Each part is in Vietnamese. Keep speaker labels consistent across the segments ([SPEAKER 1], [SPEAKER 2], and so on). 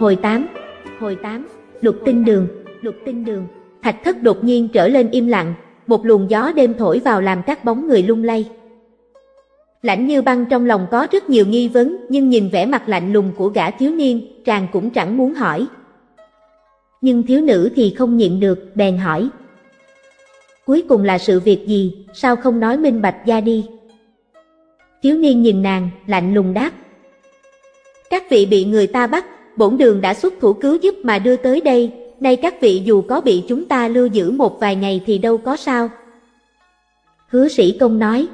[SPEAKER 1] Hồi 8 Hồi 8 Lục tinh đường. Lục tinh đường. Thạch thất đột nhiên trở lên im lặng. Một luồng gió đêm thổi vào làm các bóng người lung lay. Lãnh như băng trong lòng có rất nhiều nghi vấn, Nhưng nhìn vẻ mặt lạnh lùng của gã thiếu niên, Chàng cũng chẳng muốn hỏi. Nhưng thiếu nữ thì không nhịn được, Bèn hỏi. Cuối cùng là sự việc gì? Sao không nói minh bạch ra đi? Thiếu niên nhìn nàng, Lạnh lùng đáp. Các vị bị người ta bắt bổn đường đã xuất thủ cứu giúp mà đưa tới đây, nay các vị dù có bị chúng ta lưu giữ một vài ngày thì đâu có sao. Hứa sĩ công nói,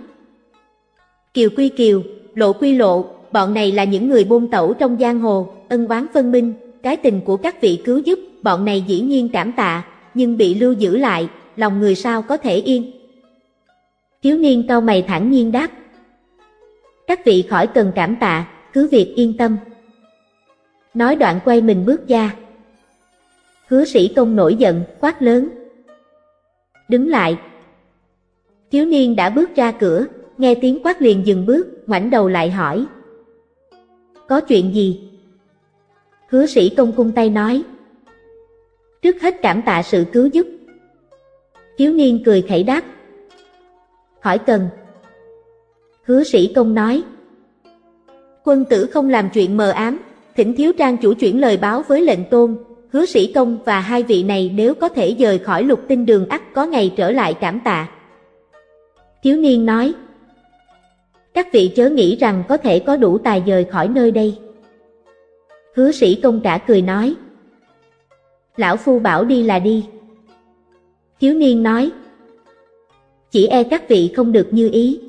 [SPEAKER 1] Kiều quy kiều, lộ quy lộ, bọn này là những người buôn tẩu trong giang hồ, ân oán phân minh, cái tình của các vị cứu giúp, bọn này dĩ nhiên cảm tạ, nhưng bị lưu giữ lại, lòng người sao có thể yên. Thiếu niên cau mày thẳng nhiên đáp, Các vị khỏi cần cảm tạ, cứ việc yên tâm. Nói đoạn quay mình bước ra. Hứa sĩ công nổi giận, quát lớn. Đứng lại. Thiếu niên đã bước ra cửa, nghe tiếng quát liền dừng bước, ngoảnh đầu lại hỏi. Có chuyện gì? Hứa sĩ công cung tay nói. Trước hết cảm tạ sự cứu giúp. Thiếu niên cười khẩy đáp. Hỏi cần. Hứa sĩ công nói. Quân tử không làm chuyện mờ ám, thỉnh thiếu trang chủ chuyển lời báo với lệnh tôn, hứa sĩ công và hai vị này nếu có thể rời khỏi lục tinh đường ắt có ngày trở lại cảm tạ. Thiếu niên nói, các vị chớ nghĩ rằng có thể có đủ tài rời khỏi nơi đây. Hứa sĩ công cả cười nói, lão phu bảo đi là đi. Thiếu niên nói, chỉ e các vị không được như ý.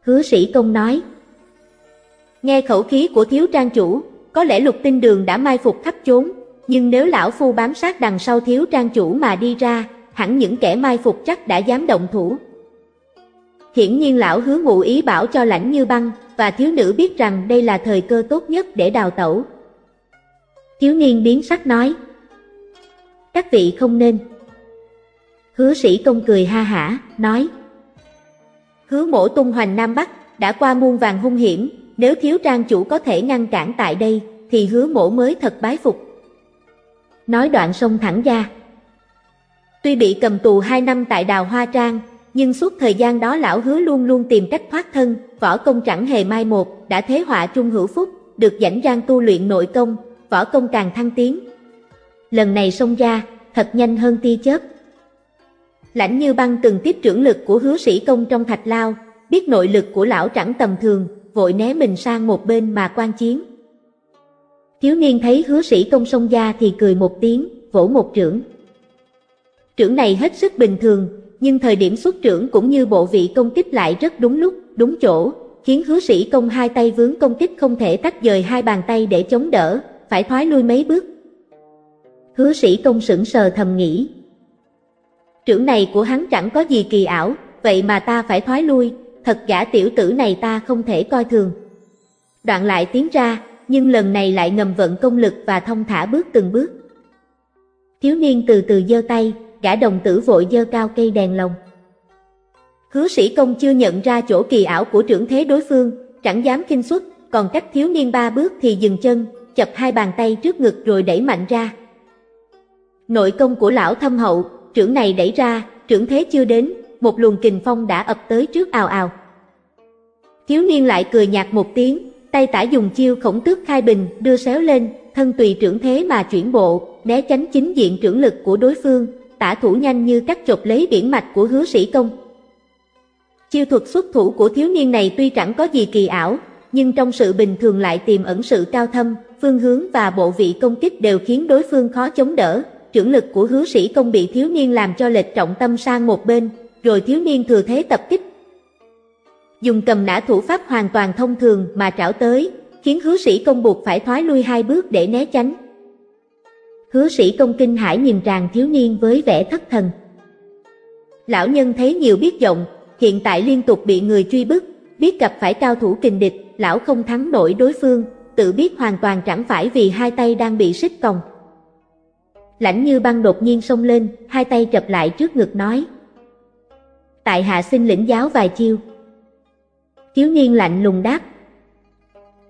[SPEAKER 1] Hứa sĩ công nói, Nghe khẩu khí của thiếu trang chủ, có lẽ lục tinh đường đã mai phục khắp chốn, nhưng nếu lão phu bám sát đằng sau thiếu trang chủ mà đi ra, hẳn những kẻ mai phục chắc đã dám động thủ. Hiển nhiên lão hứa ngụ ý bảo cho lãnh như băng, và thiếu nữ biết rằng đây là thời cơ tốt nhất để đào tẩu. Thiếu niên biến sắc nói, các vị không nên. Hứa sĩ công cười ha hả, nói, hứa mổ tung hoành Nam Bắc, đã qua muôn vàng hung hiểm, nếu thiếu trang chủ có thể ngăn cản tại đây, thì hứa mổ mới thật bái phục. Nói đoạn sông thẳng ra. Tuy bị cầm tù 2 năm tại đào Hoa Trang, nhưng suốt thời gian đó lão hứa luôn luôn tìm cách thoát thân, võ công chẳng hề mai một, đã thế họa trung hữu phúc, được dẫn rang tu luyện nội công, võ công càng thăng tiến. Lần này xông ra, thật nhanh hơn tia chớp. Lãnh như băng từng tiếp trưởng lực của hứa sĩ công trong thạch lao, biết nội lực của lão chẳng tầm thường, vội né mình sang một bên mà quan chiến. Thiếu niên thấy hứa sĩ công sông ra thì cười một tiếng, vỗ một trưởng. Trưởng này hết sức bình thường, nhưng thời điểm xuất trưởng cũng như bộ vị công kích lại rất đúng lúc, đúng chỗ, khiến hứa sĩ công hai tay vướng công kích không thể tách rời hai bàn tay để chống đỡ, phải thoái lui mấy bước. Hứa sĩ công sững sờ thầm nghĩ. Trưởng này của hắn chẳng có gì kỳ ảo, vậy mà ta phải thoái lui, thật gã tiểu tử này ta không thể coi thường. Đoạn lại tiến ra, nhưng lần này lại ngầm vận công lực và thông thả bước từng bước. Thiếu niên từ từ giơ tay, gã đồng tử vội giơ cao cây đèn lồng. Hứa sĩ công chưa nhận ra chỗ kỳ ảo của trưởng thế đối phương, chẳng dám kinh xuất, còn cách thiếu niên ba bước thì dừng chân, chập hai bàn tay trước ngực rồi đẩy mạnh ra. Nội công của lão thâm hậu, trưởng này đẩy ra, trưởng thế chưa đến, một luồng kình phong đã ập tới trước ào ào. Thiếu niên lại cười nhạt một tiếng, tay tả dùng chiêu khổng tước khai bình, đưa xéo lên, thân tùy trưởng thế mà chuyển bộ, né tránh chính diện trưởng lực của đối phương, tả thủ nhanh như cắt chộp lấy biển mạch của hứa sĩ công. Chiêu thuật xuất thủ của thiếu niên này tuy chẳng có gì kỳ ảo, nhưng trong sự bình thường lại tiềm ẩn sự cao thâm, phương hướng và bộ vị công kích đều khiến đối phương khó chống đỡ. Trưởng lực của hứa sĩ công bị thiếu niên làm cho lệch trọng tâm sang một bên, rồi thiếu niên thừa thế tập kích. Dùng cầm nã thủ pháp hoàn toàn thông thường mà trảo tới, khiến hứa sĩ công buộc phải thoái lui hai bước để né tránh. Hứa sĩ công kinh hải nhìn tràng thiếu niên với vẻ thất thần. Lão nhân thấy nhiều biết rộng, hiện tại liên tục bị người truy bức, biết gặp phải cao thủ kình địch, lão không thắng nổi đối phương, tự biết hoàn toàn chẳng phải vì hai tay đang bị xích còng. Lãnh như băng đột nhiên xông lên, hai tay chập lại trước ngực nói. Tại hạ xin lĩnh giáo vài chiêu. Thiếu niên lạnh lùng đáp.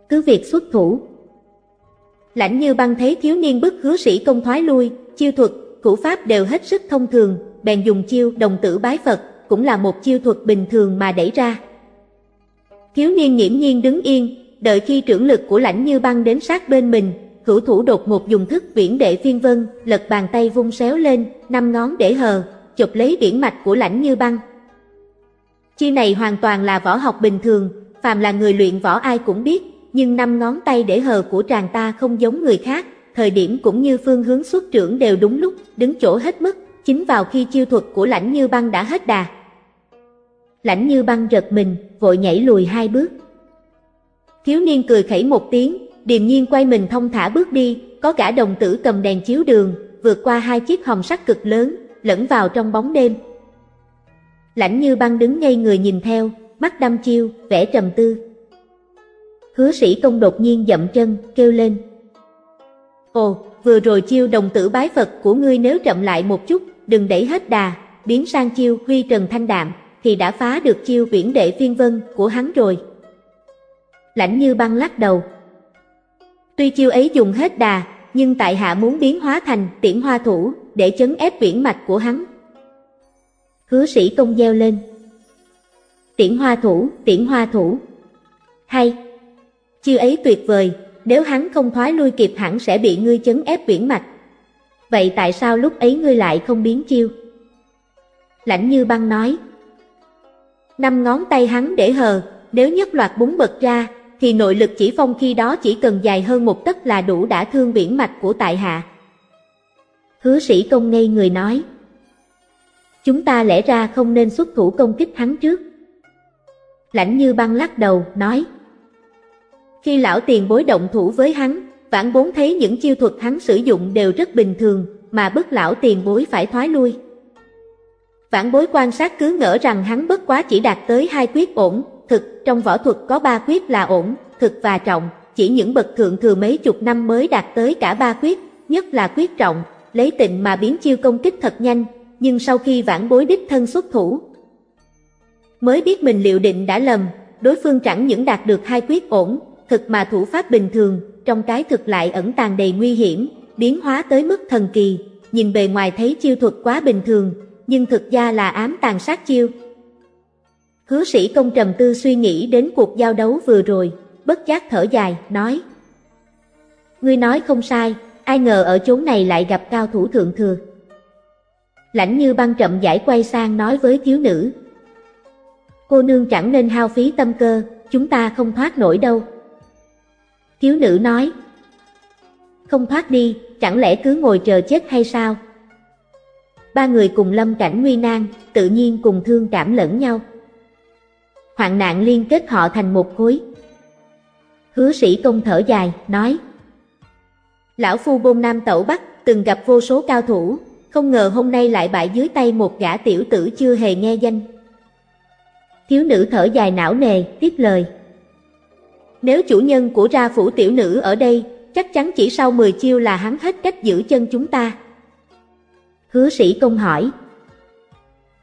[SPEAKER 1] Cứ việc xuất thủ. Lãnh như băng thấy thiếu niên bức hứa sĩ công thoái lui, chiêu thuật, thủ pháp đều hết sức thông thường, bèn dùng chiêu đồng tử bái Phật, cũng là một chiêu thuật bình thường mà đẩy ra. Thiếu niên nghiễm nhiên đứng yên, đợi khi trưởng lực của lãnh như băng đến sát bên mình, hữu thủ đột ngột dùng thức viễn đệ phiên vân, lật bàn tay vung xéo lên, năm ngón để hờ, chụp lấy điển mạch của lãnh như băng. Chi này hoàn toàn là võ học bình thường, phàm là người luyện võ ai cũng biết, nhưng năm ngón tay để hờ của tràng ta không giống người khác, thời điểm cũng như phương hướng xuất trưởng đều đúng lúc, đứng chỗ hết mức, chính vào khi chiêu thuật của lãnh như băng đã hết đà. Lãnh như băng giật mình, vội nhảy lùi hai bước. Thiếu niên cười khẩy một tiếng, điềm nhiên quay mình thông thả bước đi, có cả đồng tử cầm đèn chiếu đường, vượt qua hai chiếc hồng sắt cực lớn, lẫn vào trong bóng đêm. Lãnh như băng đứng ngay người nhìn theo, mắt đăm chiêu, vẻ trầm tư. Hứa sĩ công đột nhiên dậm chân, kêu lên. Ồ, vừa rồi chiêu đồng tử bái Phật của ngươi nếu chậm lại một chút, đừng đẩy hết đà, biến sang chiêu huy trần thanh đạm, thì đã phá được chiêu viễn đệ phiên vân của hắn rồi. Lãnh như băng lắc đầu. Tuy chiêu ấy dùng hết đà, nhưng tại hạ muốn biến hóa thành tiễn hoa thủ để chấn ép viễn mạch của hắn. Hứa sĩ công gieo lên. Tiễn hoa thủ, tiễn hoa thủ. Hay. Chiêu ấy tuyệt vời, nếu hắn không thoái lui kịp hẳn sẽ bị ngươi chấn ép viễn mạch. Vậy tại sao lúc ấy ngươi lại không biến chiêu? Lãnh như băng nói. Năm ngón tay hắn để hờ, nếu nhất loạt búng bật ra, thì nội lực chỉ phong khi đó chỉ cần dài hơn một tấc là đủ đã thương biển mạch của tại hạ. Hứa sĩ công ngây người nói. Chúng ta lẽ ra không nên xuất thủ công kích hắn trước. Lãnh như băng lắc đầu, nói. Khi lão tiền bối động thủ với hắn, vãn bốn thấy những chiêu thuật hắn sử dụng đều rất bình thường, mà bức lão tiền bối phải thoái lui. Vãn bối quan sát cứ ngỡ rằng hắn bất quá chỉ đạt tới hai quyết ổn, thực trong võ thuật có ba quyết là ổn, thực và trọng, chỉ những bậc thượng thừa mấy chục năm mới đạt tới cả ba quyết, nhất là quyết trọng, lấy tịnh mà biến chiêu công kích thật nhanh, nhưng sau khi vãn bối đích thân xuất thủ, mới biết mình liệu định đã lầm, đối phương chẳng những đạt được hai quyết ổn, thực mà thủ pháp bình thường, trong cái thực lại ẩn tàng đầy nguy hiểm, biến hóa tới mức thần kỳ, nhìn bề ngoài thấy chiêu thuật quá bình thường, nhưng thực ra là ám tàn sát chiêu. Hứa sĩ công trầm tư suy nghĩ đến cuộc giao đấu vừa rồi, bất giác thở dài, nói Ngươi nói không sai, ai ngờ ở chốn này lại gặp cao thủ thượng thừa. Lãnh như băng chậm giải quay sang nói với thiếu nữ Cô nương chẳng nên hao phí tâm cơ, chúng ta không thoát nổi đâu. Thiếu nữ nói Không thoát đi, chẳng lẽ cứ ngồi chờ chết hay sao? Ba người cùng lâm cảnh nguy nan, tự nhiên cùng thương cảm lẫn nhau. Hoạn nạn liên kết họ thành một khối. Hứa sĩ công thở dài, nói Lão phu bôn nam tẩu bắc, từng gặp vô số cao thủ, không ngờ hôm nay lại bại dưới tay một gã tiểu tử chưa hề nghe danh. Thiếu nữ thở dài não nề, tiếp lời. Nếu chủ nhân của ra phủ tiểu nữ ở đây, chắc chắn chỉ sau 10 chiêu là hắn hết cách giữ chân chúng ta. Hứa sĩ công hỏi.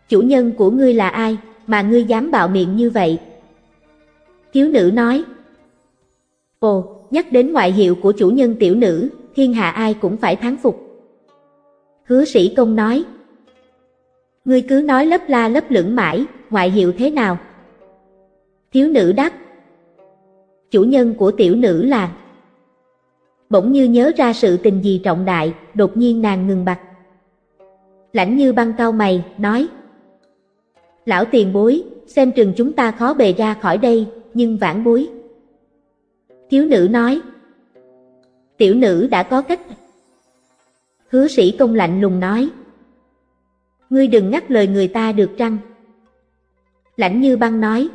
[SPEAKER 1] Chủ nhân của ngươi là ai, mà ngươi dám bạo miệng như vậy? Thiếu nữ nói. Ồ, nhắc đến ngoại hiệu của chủ nhân tiểu nữ, thiên hạ ai cũng phải thán phục. Hứa sĩ công nói. Ngươi cứ nói lấp la lấp lửng mãi, ngoại hiệu thế nào? Thiếu nữ đáp. Chủ nhân của tiểu nữ là... Bỗng như nhớ ra sự tình gì trọng đại, đột nhiên nàng ngừng bặt. Lãnh như băng cao mày, nói. Lão tiền bối, xem chừng chúng ta khó bề ra khỏi đây, nhưng vãn bối. Thiếu nữ nói. Tiểu nữ đã có cách. Hứa sĩ công lạnh lùng nói. Ngươi đừng ngắt lời người ta được trăng. Lãnh như băng nói.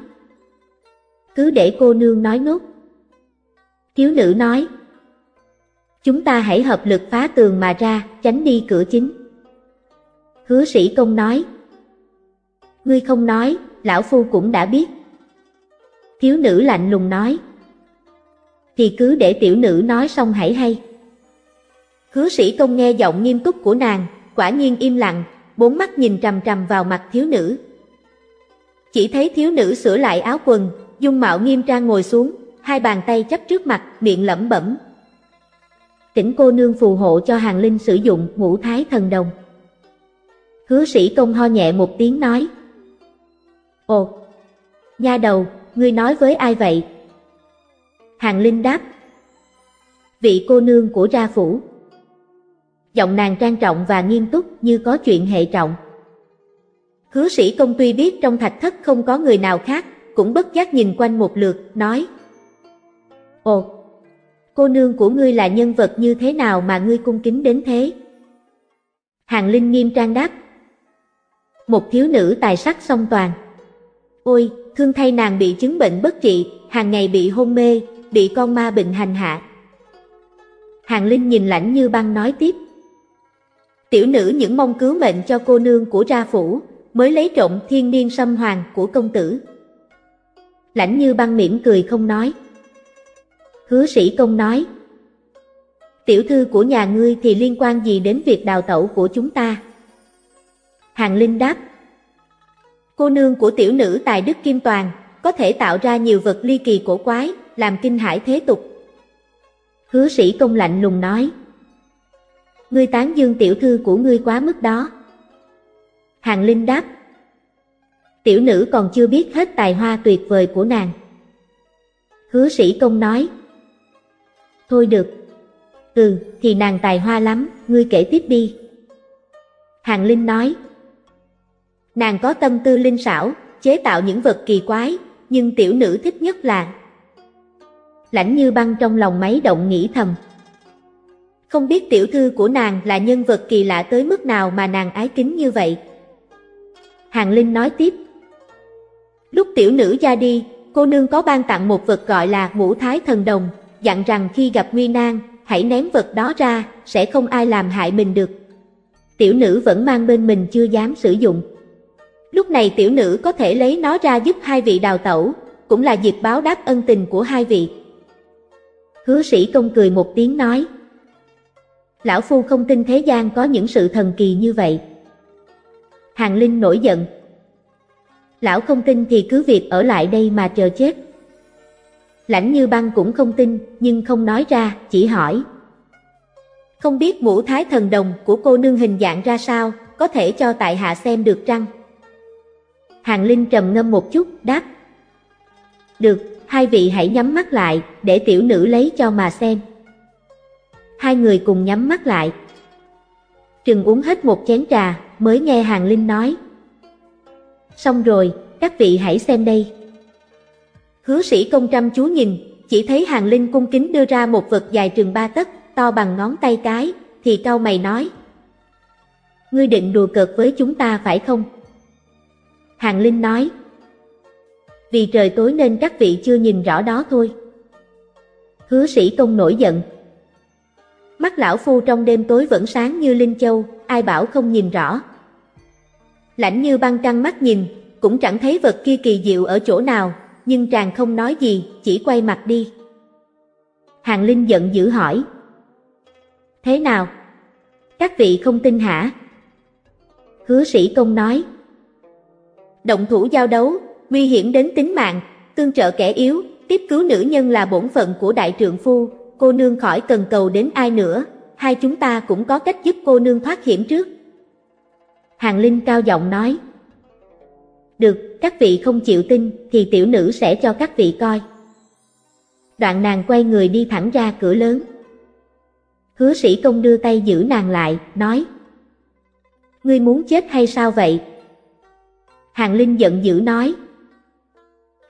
[SPEAKER 1] Cứ để cô nương nói nốt. Thiếu nữ nói. Chúng ta hãy hợp lực phá tường mà ra, tránh đi cửa chính. Hứa sĩ công nói. Ngươi không nói, lão phu cũng đã biết. Thiếu nữ lạnh lùng nói. Thì cứ để tiểu nữ nói xong hãy hay. Hứa sĩ công nghe giọng nghiêm túc của nàng, quả nhiên im lặng, bốn mắt nhìn trầm trầm vào mặt thiếu nữ. Chỉ thấy thiếu nữ sửa lại áo quần, dung mạo nghiêm trang ngồi xuống, hai bàn tay chấp trước mặt, miệng lẩm bẩm. Tỉnh cô nương phù hộ cho hàng linh sử dụng ngũ thái thần đồng. Hứa sĩ công ho nhẹ một tiếng nói. Ồ, nha đầu, ngươi nói với ai vậy? Hàng Linh đáp. Vị cô nương của ra phủ. Giọng nàng trang trọng và nghiêm túc như có chuyện hệ trọng. Hứa sĩ công tuy biết trong thạch thất không có người nào khác, cũng bất giác nhìn quanh một lượt, nói. Ồ, cô nương của ngươi là nhân vật như thế nào mà ngươi cung kính đến thế? Hàng Linh nghiêm trang đáp. Một thiếu nữ tài sắc song toàn. Ôi, thương thay nàng bị chứng bệnh bất trị, hàng ngày bị hôn mê, bị con ma bệnh hành hạ. Hàng Linh nhìn lãnh như băng nói tiếp. Tiểu nữ những mong cứu mệnh cho cô nương của ra phủ, mới lấy trộm thiên niên sâm hoàng của công tử. Lãnh như băng mỉm cười không nói. Hứa sĩ công nói. Tiểu thư của nhà ngươi thì liên quan gì đến việc đào tẩu của chúng ta? Hàng Linh đáp. Cô nương của tiểu nữ tài đức kim toàn, có thể tạo ra nhiều vật ly kỳ cổ quái, làm kinh hải thế tục. Hứa sĩ công lạnh lùng nói. Ngươi tán dương tiểu thư của ngươi quá mức đó. Hàng Linh đáp. Tiểu nữ còn chưa biết hết tài hoa tuyệt vời của nàng. Hứa sĩ công nói. Thôi được. Ừ, thì nàng tài hoa lắm, ngươi kể tiếp đi. Hàng Linh nói. Nàng có tâm tư linh xảo, chế tạo những vật kỳ quái, nhưng tiểu nữ thích nhất là... Lãnh như băng trong lòng máy động nghĩ thầm. Không biết tiểu thư của nàng là nhân vật kỳ lạ tới mức nào mà nàng ái kính như vậy. Hàng Linh nói tiếp. Lúc tiểu nữ ra đi, cô nương có ban tặng một vật gọi là ngũ thái thần đồng, dặn rằng khi gặp nguy nan, hãy ném vật đó ra, sẽ không ai làm hại mình được. Tiểu nữ vẫn mang bên mình chưa dám sử dụng. Lúc này tiểu nữ có thể lấy nó ra giúp hai vị đào tẩu, cũng là dịp báo đáp ân tình của hai vị. Hứa sĩ công cười một tiếng nói. Lão Phu không tin thế gian có những sự thần kỳ như vậy. Hàng Linh nổi giận. Lão không tin thì cứ việc ở lại đây mà chờ chết. Lãnh như băng cũng không tin, nhưng không nói ra, chỉ hỏi. Không biết ngũ thái thần đồng của cô nương hình dạng ra sao, có thể cho tại hạ xem được trăng? Hàng Linh trầm ngâm một chút, đáp. Được, hai vị hãy nhắm mắt lại, để tiểu nữ lấy cho mà xem. Hai người cùng nhắm mắt lại. Trừng uống hết một chén trà, mới nghe Hàng Linh nói. Xong rồi, các vị hãy xem đây. Hứa sĩ công trăm chú nhìn, chỉ thấy Hàng Linh cung kính đưa ra một vật dài trường ba tấc, to bằng ngón tay cái, thì cau mày nói. Ngươi định đùa cợt với chúng ta phải không? Hàng Linh nói. Vì trời tối nên các vị chưa nhìn rõ đó thôi. Hứa sĩ công nổi giận. Mắt lão phu trong đêm tối vẫn sáng như Linh Châu, ai bảo không nhìn rõ. Lãnh như băng trăng mắt nhìn, cũng chẳng thấy vật kia kỳ diệu ở chỗ nào, nhưng chàng không nói gì, chỉ quay mặt đi. Hàng Linh giận dữ hỏi. Thế nào? Các vị không tin hả? Hứa sĩ công nói. Động thủ giao đấu, nguy hiểm đến tính mạng, tương trợ kẻ yếu, tiếp cứu nữ nhân là bổn phận của đại trượng phu, cô nương khỏi cần cầu đến ai nữa, hai chúng ta cũng có cách giúp cô nương thoát hiểm trước. Hàng Linh cao giọng nói. Được, các vị không chịu tin, thì tiểu nữ sẽ cho các vị coi. Đoạn nàng quay người đi thẳng ra cửa lớn. Hứa sĩ công đưa tay giữ nàng lại, nói. Ngươi muốn chết hay sao vậy? Hàng Linh giận dữ nói.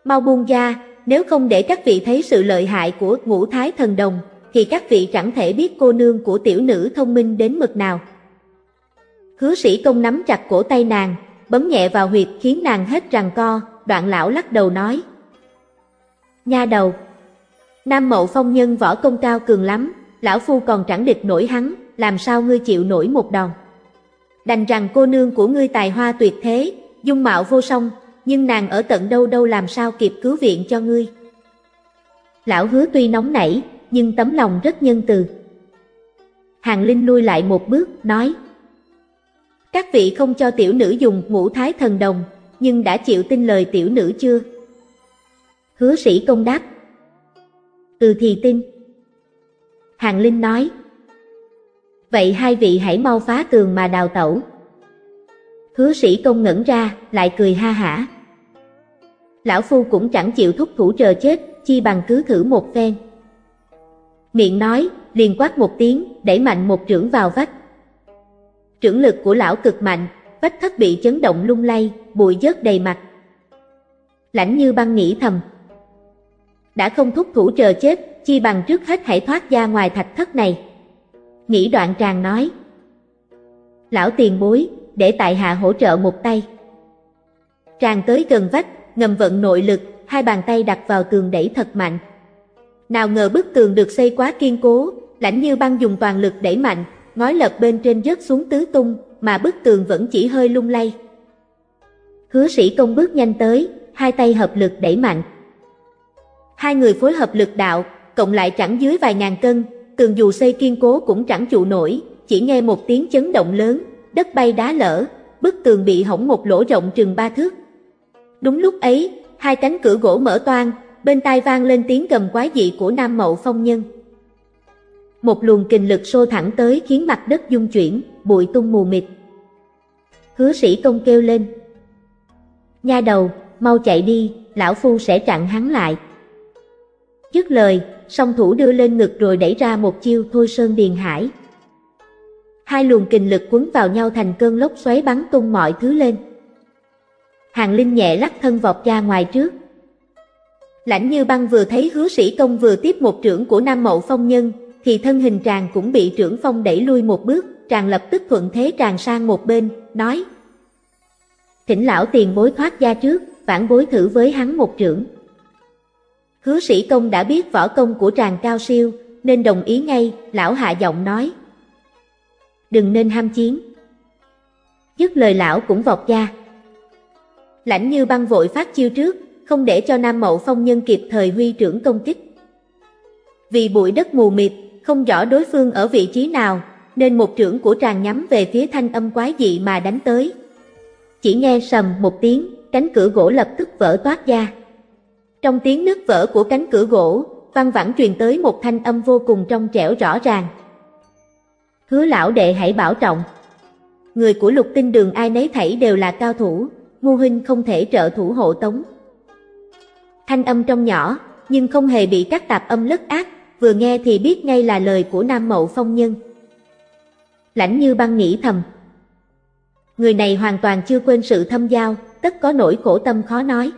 [SPEAKER 1] Mau buông ra, nếu không để các vị thấy sự lợi hại của ngũ thái thần đồng, thì các vị chẳng thể biết cô nương của tiểu nữ thông minh đến mực nào. Hứa sĩ công nắm chặt cổ tay nàng, bấm nhẹ vào huyệt khiến nàng hết rằng co, đoạn lão lắc đầu nói. Nha đầu, Nam mậu phong nhân võ công cao cường lắm, lão phu còn chẳng địch nổi hắn, làm sao ngươi chịu nổi một đòn. Đành rằng cô nương của ngươi tài hoa tuyệt thế, dung mạo vô song, nhưng nàng ở tận đâu đâu làm sao kịp cứu viện cho ngươi. Lão hứa tuy nóng nảy, nhưng tấm lòng rất nhân từ. Hàng Linh lui lại một bước, nói Các vị không cho tiểu nữ dùng ngũ thái thần đồng, nhưng đã chịu tin lời tiểu nữ chưa? Hứa sĩ công đáp Ừ thì tin. Hàng Linh nói Vậy hai vị hãy mau phá tường mà đào tẩu. Hứa sĩ công ngẩn ra, lại cười ha hả. Lão Phu cũng chẳng chịu thúc thủ chờ chết, chi bằng cứ thử một phen. Miệng nói, liền quát một tiếng, đẩy mạnh một trưởng vào vách. Trưởng lực của lão cực mạnh, vách thất bị chấn động lung lay, bụi dớt đầy mặt. Lãnh như băng nghĩ thầm. Đã không thúc thủ chờ chết, chi bằng trước hết hãy thoát ra ngoài thạch thất này. Nghĩ đoạn tràng nói. Lão tiền bối, để tại hạ hỗ trợ một tay. Tràng tới gần vách, ngầm vận nội lực, hai bàn tay đặt vào tường đẩy thật mạnh. Nào ngờ bức tường được xây quá kiên cố, lãnh như băng dùng toàn lực đẩy mạnh, ngói lật bên trên rớt xuống tứ tung, mà bức tường vẫn chỉ hơi lung lay. Hứa sĩ công bước nhanh tới, hai tay hợp lực đẩy mạnh. Hai người phối hợp lực đạo, cộng lại chẳng dưới vài ngàn cân, tường dù xây kiên cố cũng chẳng trụ nổi, chỉ nghe một tiếng chấn động lớn, đất bay đá lở, bức tường bị hỏng một lỗ rộng chừng ba thước. Đúng lúc ấy, hai cánh cửa gỗ mở toang, bên tai vang lên tiếng gầm quái dị của Nam Mậu Phong Nhân. Một luồng kình lực xô thẳng tới khiến mặt đất dung chuyển, bụi tung mù mịt. Hứa sĩ công kêu lên. Nha đầu, mau chạy đi, lão phu sẽ chặn hắn lại. Dứt lời, song thủ đưa lên ngực rồi đẩy ra một chiêu thôi sơn điền hải. Hai luồng kình lực quấn vào nhau thành cơn lốc xoáy bắn tung mọi thứ lên. Hàng Linh nhẹ lắc thân vọt ra ngoài trước. Lãnh như băng vừa thấy hứa sĩ công vừa tiếp một trưởng của Nam Mậu Phong Nhân, thì thân hình tràng cũng bị trưởng phong đẩy lui một bước, tràng lập tức thuận thế tràng sang một bên, nói Thỉnh lão tiền bối thoát ra trước, vãn bối thử với hắn một trưởng. Hứa sĩ công đã biết võ công của tràng cao siêu, nên đồng ý ngay, lão hạ giọng nói Đừng nên ham chiến. Dứt lời lão cũng vọt ra. Lãnh như băng vội phát chiêu trước, không để cho Nam Mậu Phong Nhân kịp thời huy trưởng công kích. Vì bụi đất mù mịt, không rõ đối phương ở vị trí nào, nên một trưởng của tràng nhắm về phía thanh âm quái dị mà đánh tới. Chỉ nghe sầm một tiếng, cánh cửa gỗ lập tức vỡ toát ra. Trong tiếng nứt vỡ của cánh cửa gỗ, văng vẳng truyền tới một thanh âm vô cùng trong trẻo rõ ràng. Hứa lão đệ hãy bảo trọng. Người của lục tinh đường ai nấy thảy đều là cao thủ, Ngô huynh không thể trợ thủ hộ tống. Thanh âm trong nhỏ, nhưng không hề bị các tạp âm lất ác, vừa nghe thì biết ngay là lời của Nam Mậu Phong Nhân. Lãnh như băng nghĩ thầm. Người này hoàn toàn chưa quên sự thâm giao, tất có nỗi khổ tâm khó nói.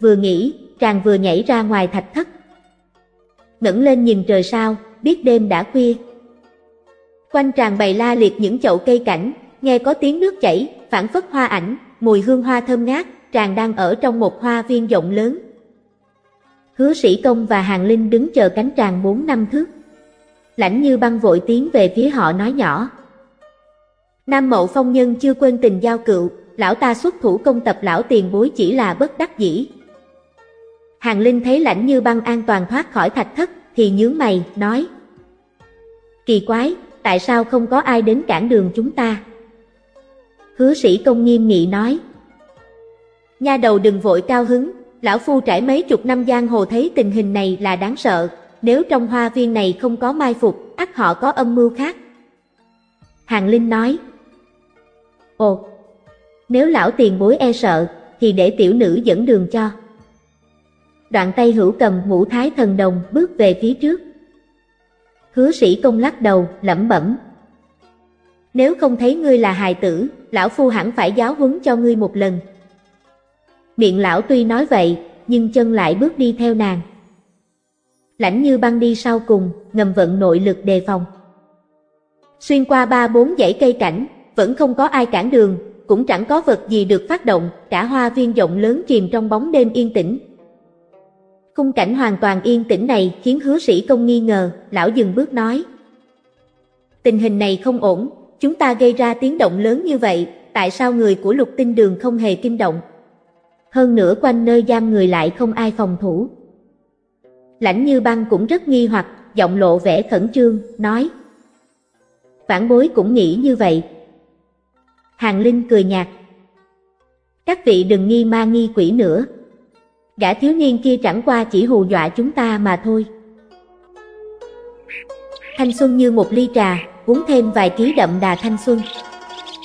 [SPEAKER 1] Vừa nghĩ, chàng vừa nhảy ra ngoài thạch thất. ngẩng lên nhìn trời sao, biết đêm đã khuya. Quanh tràng bày la liệt những chậu cây cảnh, nghe có tiếng nước chảy, phản phất hoa ảnh, mùi hương hoa thơm ngát, tràng đang ở trong một hoa viên rộng lớn, Hứa sĩ công và hàng linh đứng chờ cánh tràng bốn năm thước. Lãnh như băng vội tiến về phía họ nói nhỏ. Nam mậu phong nhân chưa quên tình giao cựu, lão ta xuất thủ công tập lão tiền bối chỉ là bất đắc dĩ. Hàng Linh thấy lãnh như băng an toàn thoát khỏi thạch thất, thì nhướng mày, nói. Kỳ quái, tại sao không có ai đến cản đường chúng ta? Hứa sĩ công nghiêm nghị nói. Nha đầu đừng vội cao hứng, Lão Phu trải mấy chục năm giang hồ thấy tình hình này là đáng sợ, nếu trong hoa viên này không có mai phục, ắt họ có âm mưu khác. Hàng Linh nói, Ồ, nếu lão tiền bối e sợ, thì để tiểu nữ dẫn đường cho. Đoạn tay hữu cầm ngũ thái thần đồng bước về phía trước. Hứa sĩ công lắc đầu, lẩm bẩm. Nếu không thấy ngươi là hài tử, lão phu hẳn phải giáo huấn cho ngươi một lần. Miệng lão tuy nói vậy, nhưng chân lại bước đi theo nàng. Lãnh như băng đi sau cùng, ngầm vận nội lực đề phòng. Xuyên qua ba bốn dãy cây cảnh, vẫn không có ai cản đường, cũng chẳng có vật gì được phát động, cả hoa viên rộng lớn chìm trong bóng đêm yên tĩnh. Khung cảnh hoàn toàn yên tĩnh này khiến hứa sĩ công nghi ngờ, lão dừng bước nói. Tình hình này không ổn, chúng ta gây ra tiếng động lớn như vậy, tại sao người của lục tinh đường không hề kinh động? Hơn nữa quanh nơi giam người lại không ai phòng thủ. Lãnh như băng cũng rất nghi hoặc, giọng lộ vẻ khẩn trương, nói. phản bối cũng nghĩ như vậy. Hàng Linh cười nhạt. Các vị đừng nghi ma nghi quỷ nữa. Gã thiếu niên kia chẳng qua chỉ hù dọa chúng ta mà thôi. Thanh xuân như một ly trà, uống thêm vài ký đậm đà thanh xuân.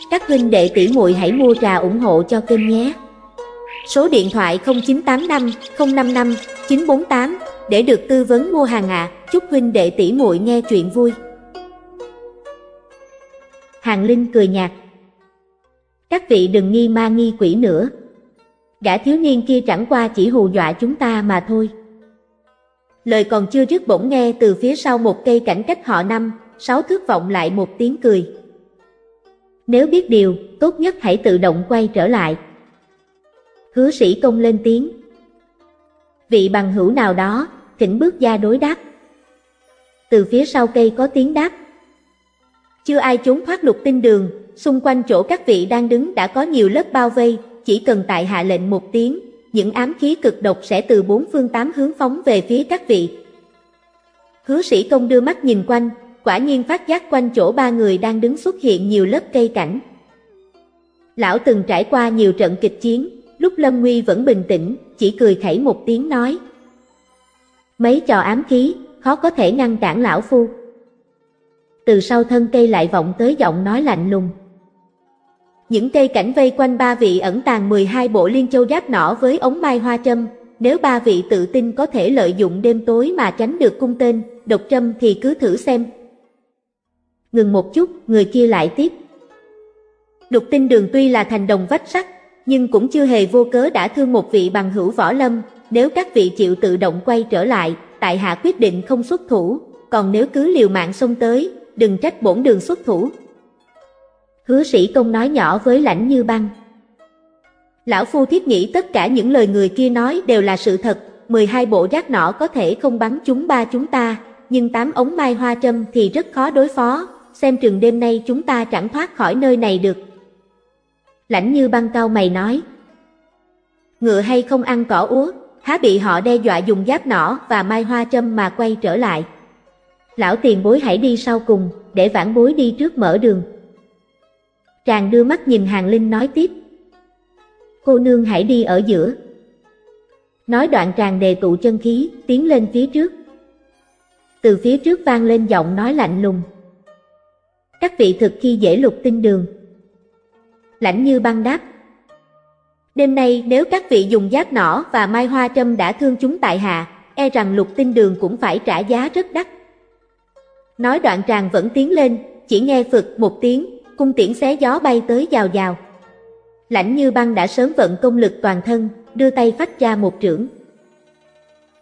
[SPEAKER 1] Các huynh đệ tỷ muội hãy mua trà ủng hộ cho kênh nhé. Số điện thoại 0985 055 948 để được tư vấn mua hàng ạ. Chúc huynh đệ tỷ muội nghe chuyện vui. Hàng Linh cười nhạt. Các vị đừng nghi ma nghi quỷ nữa. Gã thiếu niên kia chẳng qua chỉ hù dọa chúng ta mà thôi. Lời còn chưa dứt bỗng nghe từ phía sau một cây cảnh cách họ năm, sáu thước vọng lại một tiếng cười. Nếu biết điều, tốt nhất hãy tự động quay trở lại. Hứa sĩ công lên tiếng. Vị bằng hữu nào đó, thỉnh bước ra đối đáp. Từ phía sau cây có tiếng đáp. Chưa ai trốn thoát lục tinh đường, xung quanh chỗ các vị đang đứng đã có nhiều lớp bao vây, chỉ cần tại hạ lệnh một tiếng, những ám khí cực độc sẽ từ bốn phương tám hướng phóng về phía các vị. Hứa sĩ công đưa mắt nhìn quanh, quả nhiên phát giác quanh chỗ ba người đang đứng xuất hiện nhiều lớp cây cảnh. Lão từng trải qua nhiều trận kịch chiến, lúc Lâm Nguy vẫn bình tĩnh, chỉ cười khẩy một tiếng nói. Mấy trò ám khí, khó có thể ngăn cản lão phu. Từ sau thân cây lại vọng tới giọng nói lạnh lùng. Những cây cảnh vây quanh ba vị ẩn tàng 12 bộ liên châu giáp nỏ với ống mai hoa châm, nếu ba vị tự tin có thể lợi dụng đêm tối mà tránh được cung tên, độc trâm thì cứ thử xem. Ngừng một chút, người kia lại tiếp. Lục tinh đường tuy là thành đồng vách sắt, nhưng cũng chưa hề vô cớ đã thương một vị bằng hữu võ lâm, nếu các vị chịu tự động quay trở lại, tại hạ quyết định không xuất thủ, còn nếu cứ liều mạng xông tới, đừng trách bổn đường xuất thủ. Hứa sĩ công nói nhỏ với lãnh như băng. Lão Phu thiết nghĩ tất cả những lời người kia nói đều là sự thật, 12 bộ rác nỏ có thể không bắn chúng ba chúng ta, nhưng tám ống mai hoa trâm thì rất khó đối phó, xem chừng đêm nay chúng ta chẳng thoát khỏi nơi này được. Lãnh như băng cao mày nói. Ngựa hay không ăn cỏ úa, há bị họ đe dọa dùng giáp nỏ và mai hoa châm mà quay trở lại. Lão tiền bối hãy đi sau cùng, để vãn bối đi trước mở đường. Tràng đưa mắt nhìn hàng linh nói tiếp. Cô nương hãy đi ở giữa. Nói đoạn tràng đề tụ chân khí, tiến lên phía trước. Từ phía trước vang lên giọng nói lạnh lùng. Các vị thực khi dễ lục tinh đường. Lãnh như băng đáp. Đêm nay nếu các vị dùng giáp nỏ và mai hoa trâm đã thương chúng tại hạ, e rằng lục tinh đường cũng phải trả giá rất đắt. Nói đoạn tràng vẫn tiến lên, chỉ nghe phực một tiếng, cung tiễn xé gió bay tới rào rào. Lãnh như băng đã sớm vận công lực toàn thân, đưa tay phách ra một trưởng.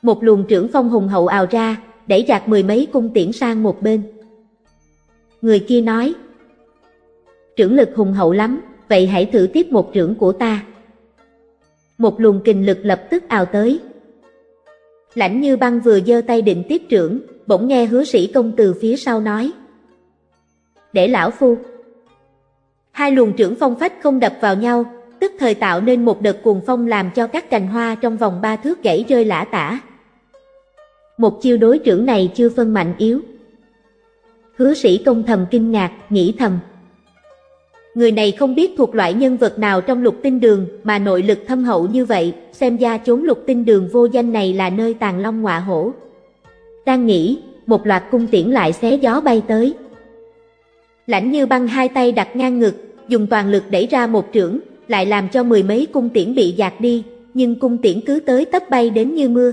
[SPEAKER 1] Một luồng trưởng phong hùng hậu ào ra, đẩy rạc mười mấy cung tiễn sang một bên. Người kia nói, trưởng lực hùng hậu lắm, vậy hãy thử tiếp một trưởng của ta. Một luồng kình lực lập tức ào tới. Lãnh như băng vừa giơ tay định tiếp trưởng, bỗng nghe hứa sĩ công từ phía sau nói. Để lão phu. Hai luồng trưởng phong phách không đập vào nhau, tức thời tạo nên một đợt cuồng phong làm cho các cành hoa trong vòng ba thước gãy rơi lã tả. Một chiêu đối trưởng này chưa phân mạnh yếu. Hứa sĩ công thầm kinh ngạc, nghĩ thầm. Người này không biết thuộc loại nhân vật nào trong lục tinh đường mà nội lực thâm hậu như vậy, xem ra chốn lục tinh đường vô danh này là nơi tàn long ngọa hổ. Đang nghĩ, một loạt cung tiễn lại xé gió bay tới. Lãnh như băng hai tay đặt ngang ngực, dùng toàn lực đẩy ra một trưởng, lại làm cho mười mấy cung tiễn bị dạt đi, nhưng cung tiễn cứ tới tấp bay đến như mưa.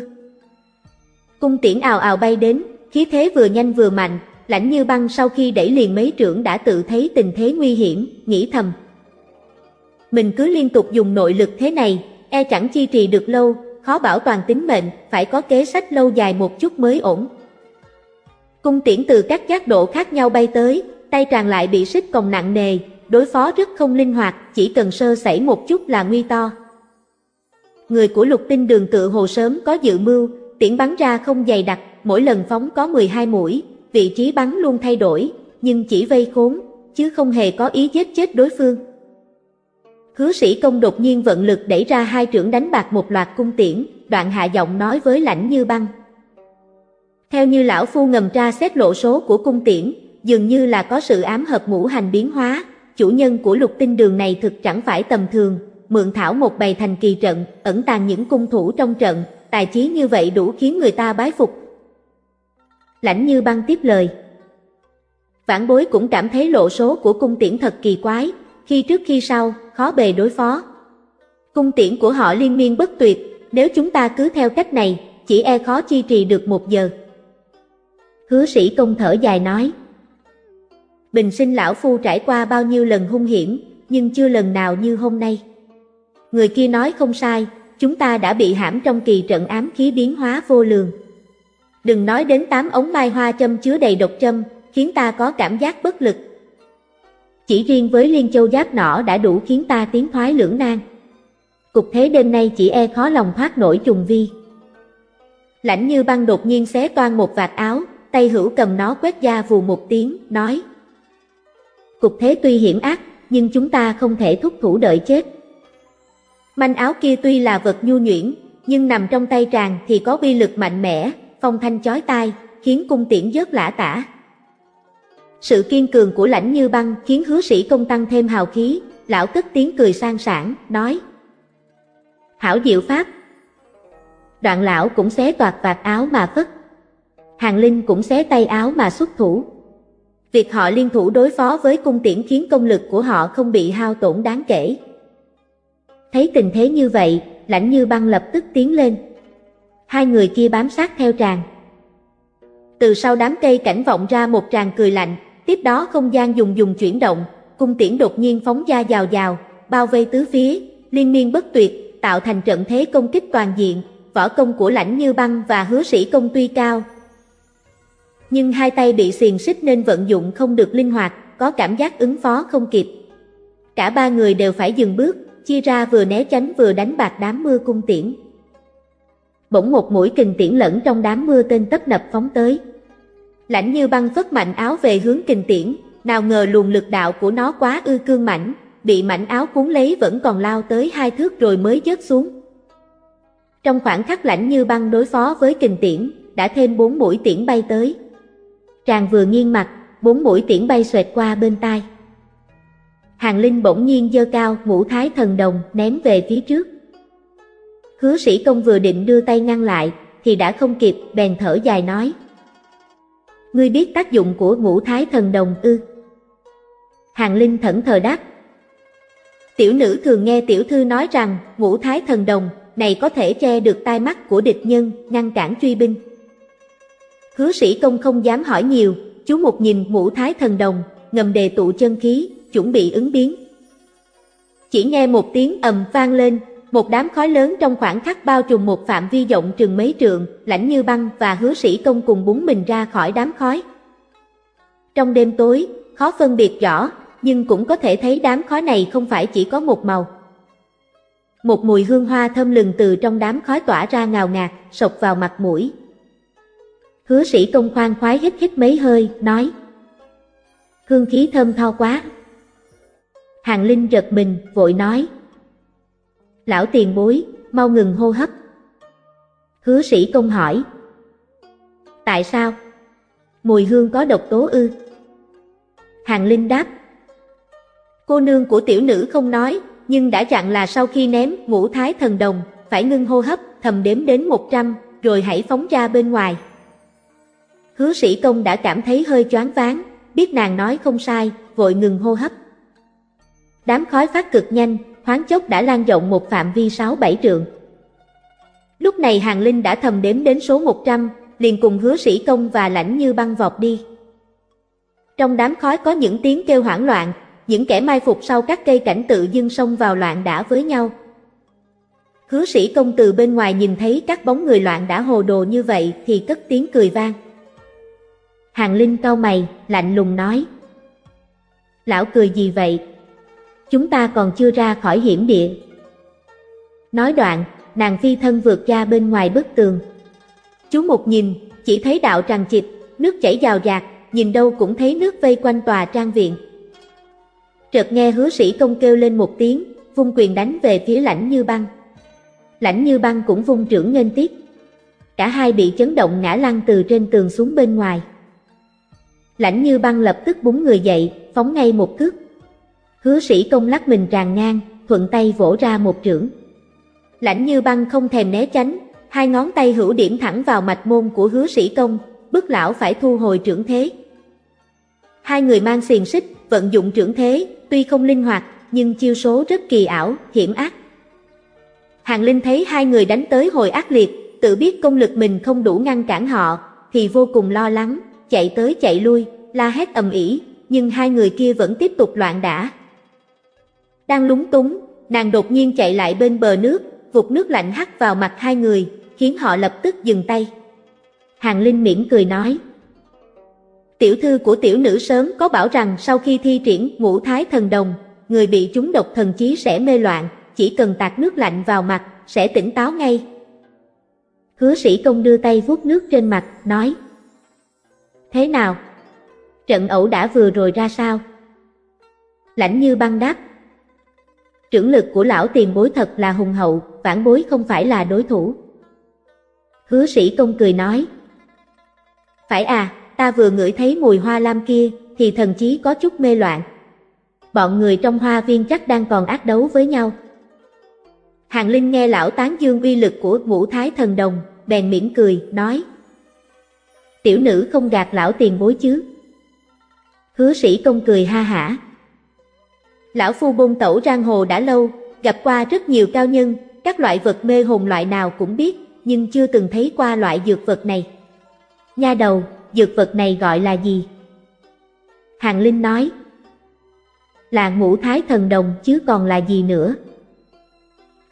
[SPEAKER 1] Cung tiễn ào ào bay đến, khí thế vừa nhanh vừa mạnh, lãnh như băng sau khi đẩy liền mấy trưởng đã tự thấy tình thế nguy hiểm, nghĩ thầm. Mình cứ liên tục dùng nội lực thế này, e chẳng chi trì được lâu, khó bảo toàn tính mệnh, phải có kế sách lâu dài một chút mới ổn. Cung tiễn từ các giác độ khác nhau bay tới, tay tràn lại bị xích còng nặng nề, đối phó rất không linh hoạt, chỉ cần sơ sẩy một chút là nguy to. Người của lục tinh đường tự hồ sớm có dự mưu, tiễn bắn ra không dày đặc, mỗi lần phóng có 12 mũi, vị trí bắn luôn thay đổi, nhưng chỉ vây khốn, chứ không hề có ý giết chết đối phương. Hứa sĩ công đột nhiên vận lực đẩy ra hai trưởng đánh bạc một loạt cung tiễn, đoạn hạ giọng nói với lãnh như băng. Theo như lão phu ngầm tra xét lộ số của cung tiễn, dường như là có sự ám hợp ngũ hành biến hóa, chủ nhân của lục tinh đường này thực chẳng phải tầm thường, mượn thảo một bày thành kỳ trận, ẩn tàng những cung thủ trong trận, tài trí như vậy đủ khiến người ta bái phục. Lãnh như băng tiếp lời. Vãn bối cũng cảm thấy lộ số của cung tiễn thật kỳ quái, khi trước khi sau, khó bề đối phó. Cung tiễn của họ liên miên bất tuyệt, nếu chúng ta cứ theo cách này, chỉ e khó chi trì được một giờ. Hứa sĩ công thở dài nói. Bình sinh lão phu trải qua bao nhiêu lần hung hiểm, nhưng chưa lần nào như hôm nay. Người kia nói không sai, chúng ta đã bị hãm trong kỳ trận ám khí biến hóa vô lường. Đừng nói đến tám ống mai hoa châm chứa đầy độc châm, khiến ta có cảm giác bất lực. Chỉ riêng với liên châu giáp nỏ đã đủ khiến ta tiến thoái lưỡng nan. Cục thế đêm nay chỉ e khó lòng thoát nổi trùng vi. Lãnh như băng đột nhiên xé toan một vạt áo, tay hữu cầm nó quét da vù một tiếng, nói Cục thế tuy hiểm ác, nhưng chúng ta không thể thúc thủ đợi chết. Manh áo kia tuy là vật nhu nhuyễn, nhưng nằm trong tay tràng thì có uy lực mạnh mẽ, phong thanh chói tai, khiến cung tiễn rớt lã tả. Sự kiên cường của lãnh như băng khiến hứa sĩ công tăng thêm hào khí, lão cất tiếng cười sang sảng, nói Hảo diệu pháp. Đoạn lão cũng xé toạt vạt áo mà phất. Hàng Linh cũng xé tay áo mà xuất thủ. Việc họ liên thủ đối phó với cung tiễn khiến công lực của họ không bị hao tổn đáng kể. Thấy tình thế như vậy, lãnh như băng lập tức tiến lên. Hai người kia bám sát theo tràng Từ sau đám cây cảnh vọng ra một tràng cười lạnh Tiếp đó không gian dùng dùng chuyển động, cung tiễn đột nhiên phóng ra dào dào, bao vây tứ phía, liên miên bất tuyệt, tạo thành trận thế công kích toàn diện, võ công của lãnh như băng và hứa sĩ công tuy cao. Nhưng hai tay bị xiềng xích nên vận dụng không được linh hoạt, có cảm giác ứng phó không kịp. Cả ba người đều phải dừng bước, chia ra vừa né tránh vừa đánh bạc đám mưa cung tiễn. Bỗng một mũi kình tiễn lẫn trong đám mưa tên tấp nập phóng tới. Lãnh như băng phất mạnh áo về hướng kình tiễn, nào ngờ luồng lực đạo của nó quá ư cương mảnh, bị mảnh áo cuốn lấy vẫn còn lao tới hai thước rồi mới rớt xuống. Trong khoảng khắc lãnh như băng đối phó với kình tiễn, đã thêm bốn mũi tiễn bay tới. Tràng vừa nghiêng mặt, bốn mũi tiễn bay xoẹt qua bên tai. Hàng Linh bỗng nhiên dơ cao ngũ thái thần đồng ném về phía trước. Hứa sĩ công vừa định đưa tay ngăn lại, thì đã không kịp, bèn thở dài nói. Ngươi biết tác dụng của ngũ thái thần đồng ư? Hàng Linh thẫn thờ đáp. Tiểu nữ thường nghe tiểu thư nói rằng ngũ thái thần đồng này có thể che được tai mắt của địch nhân, ngăn cản truy binh. Hứa sĩ công không dám hỏi nhiều, chú một nhìn ngũ thái thần đồng, ngầm đề tụ chân khí, chuẩn bị ứng biến. Chỉ nghe một tiếng ầm vang lên, một đám khói lớn trong khoảng khắc bao trùm một phạm vi rộng trường mấy trường lãnh như băng và hứa sĩ công cùng búng mình ra khỏi đám khói. Trong đêm tối, khó phân biệt rõ, nhưng cũng có thể thấy đám khói này không phải chỉ có một màu. Một mùi hương hoa thơm lừng từ trong đám khói tỏa ra ngào ngạt, sộc vào mặt mũi. Hứa sĩ công khoan khoái hít hít mấy hơi, nói Hương khí thơm tho quá. Hàng Linh giật mình, vội nói Lão tiền bối, mau ngừng hô hấp. Hứa sĩ công hỏi. Tại sao? Mùi hương có độc tố ư? Hàng Linh đáp. Cô nương của tiểu nữ không nói, nhưng đã dặn là sau khi ném ngũ thái thần đồng, phải ngưng hô hấp, thầm đếm đến 100, rồi hãy phóng ra bên ngoài. Hứa sĩ công đã cảm thấy hơi choáng váng, biết nàng nói không sai, vội ngừng hô hấp. Đám khói phát cực nhanh, thoáng chốc đã lan rộng một phạm vi 6-7 trượng. Lúc này Hàng Linh đã thầm đếm đến số 100, liền cùng hứa sĩ công và lãnh như băng vọt đi. Trong đám khói có những tiếng kêu hoảng loạn, những kẻ mai phục sau các cây cảnh tự dưng xông vào loạn đã với nhau. Hứa sĩ công từ bên ngoài nhìn thấy các bóng người loạn đã hồ đồ như vậy thì cất tiếng cười vang. Hàng Linh cau mày, lạnh lùng nói. Lão cười gì vậy? Chúng ta còn chưa ra khỏi hiểm địa. Nói đoạn, nàng phi thân vượt ra bên ngoài bức tường. Chú một nhìn, chỉ thấy đạo tràn chịch, nước chảy rào rạc, nhìn đâu cũng thấy nước vây quanh tòa trang viện. Trợt nghe hứa sĩ công kêu lên một tiếng, vung quyền đánh về phía lãnh như băng. Lãnh như băng cũng vung trưởng nghênh tiếp. Cả hai bị chấn động ngã lăn từ trên tường xuống bên ngoài. Lãnh như băng lập tức búng người dậy, phóng ngay một cước. Hứa sĩ công lắc mình tràn ngang, thuận tay vỗ ra một trưởng. Lãnh như băng không thèm né tránh, hai ngón tay hữu điểm thẳng vào mạch môn của hứa sĩ công, bức lão phải thu hồi trưởng thế. Hai người mang xiềng xích, vận dụng trưởng thế, tuy không linh hoạt, nhưng chiêu số rất kỳ ảo, hiểm ác. Hàng Linh thấy hai người đánh tới hồi ác liệt, tự biết công lực mình không đủ ngăn cản họ, thì vô cùng lo lắng, chạy tới chạy lui, la hét ầm ĩ, nhưng hai người kia vẫn tiếp tục loạn đả. Đang lúng túng, nàng đột nhiên chạy lại bên bờ nước, vụt nước lạnh hắt vào mặt hai người, khiến họ lập tức dừng tay. Hàng Linh mỉm cười nói. Tiểu thư của tiểu nữ sớm có bảo rằng sau khi thi triển ngũ thái thần đồng, người bị chúng độc thần chí sẽ mê loạn, chỉ cần tạt nước lạnh vào mặt, sẽ tỉnh táo ngay. Hứa sĩ công đưa tay vuốt nước trên mặt, nói. Thế nào? Trận ẩu đã vừa rồi ra sao? Lãnh như băng đáp. Trưởng lực của lão tiền bối thật là hùng hậu, vãn bối không phải là đối thủ. Hứa sĩ công cười nói. Phải à, ta vừa ngửi thấy mùi hoa lam kia, thì thần chí có chút mê loạn. Bọn người trong hoa viên chắc đang còn ác đấu với nhau. Hàng Linh nghe lão tán dương uy lực của ngũ thái thần đồng, bèn mỉm cười, nói. Tiểu nữ không gạt lão tiền bối chứ. Hứa sĩ công cười ha hả. Lão phu bôn tẩu giang hồ đã lâu, gặp qua rất nhiều cao nhân, các loại vật mê hồn loại nào cũng biết, nhưng chưa từng thấy qua loại dược vật này. Nha đầu, dược vật này gọi là gì? Hàng Linh nói, là ngũ thái thần đồng chứ còn là gì nữa.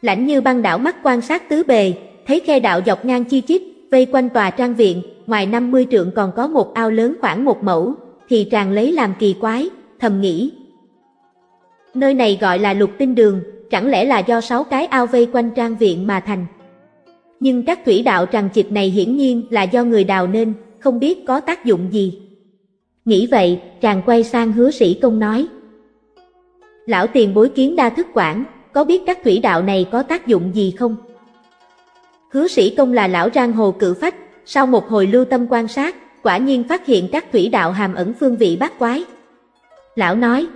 [SPEAKER 1] Lãnh như băng đảo mắt quan sát tứ bề, thấy khe đạo dọc ngang chi chít, vây quanh tòa trang viện, ngoài 50 trượng còn có một ao lớn khoảng một mẫu, thì tràn lấy làm kỳ quái, thầm nghĩ. Nơi này gọi là lục tinh đường, chẳng lẽ là do sáu cái ao vây quanh trang viện mà thành. Nhưng các thủy đạo tràn chịch này hiển nhiên là do người đào nên, không biết có tác dụng gì. Nghĩ vậy, chàng quay sang hứa sĩ công nói. Lão tiền bối kiến đa thức quản, có biết các thủy đạo này có tác dụng gì không? Hứa sĩ công là lão giang hồ cự phách, sau một hồi lưu tâm quan sát, quả nhiên phát hiện các thủy đạo hàm ẩn phương vị bát quái. Lão nói,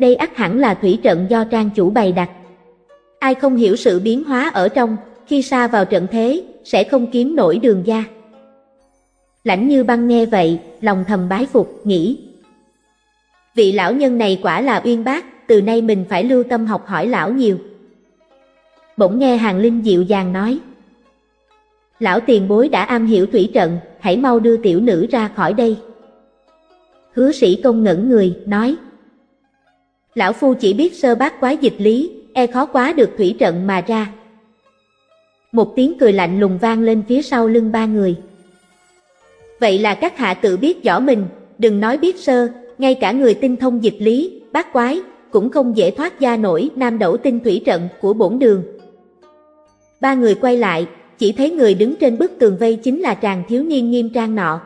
[SPEAKER 1] đây ắt hẳn là thủy trận do trang chủ bày đặt. Ai không hiểu sự biến hóa ở trong, khi xa vào trận thế, sẽ không kiếm nổi đường ra. Lãnh như băng nghe vậy, lòng thầm bái phục, nghĩ. Vị lão nhân này quả là uyên bác, từ nay mình phải lưu tâm học hỏi lão nhiều. Bỗng nghe hàng linh dịu dàng nói. Lão tiền bối đã am hiểu thủy trận, hãy mau đưa tiểu nữ ra khỏi đây. Hứa sĩ công ngẩn người, nói. Lão Phu chỉ biết sơ bát quái dịch lý, e khó quá được thủy trận mà ra. Một tiếng cười lạnh lùng vang lên phía sau lưng ba người. Vậy là các hạ tự biết rõ mình, đừng nói biết sơ, ngay cả người tinh thông dịch lý, bát quái, cũng không dễ thoát ra nổi nam đẩu tinh thủy trận của bổn đường. Ba người quay lại, chỉ thấy người đứng trên bức tường vây chính là chàng thiếu niên nghiêm trang nọ.